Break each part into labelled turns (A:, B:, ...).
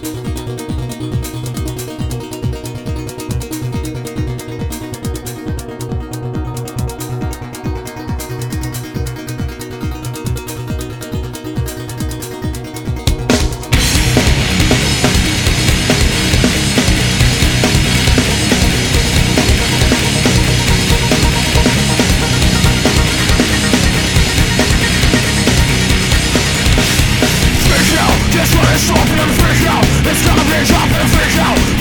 A: Bye.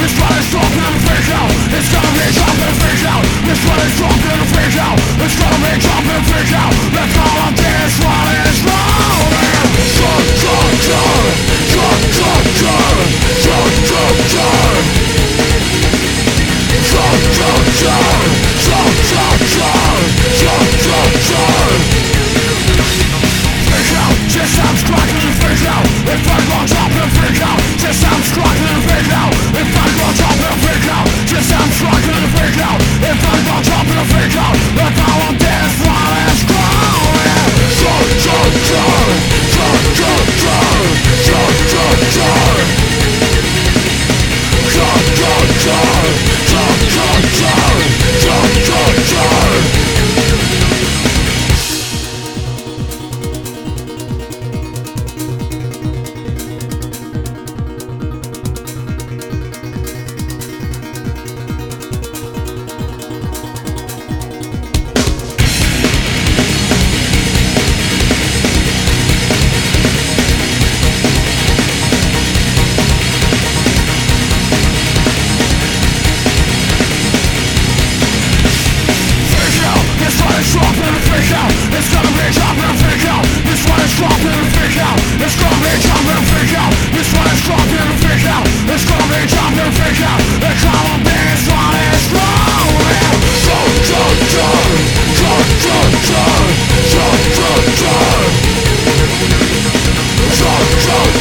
A: This one is drunk and a freak out It's gonna freak out This It's gonna freak out wrong Look how I'm doing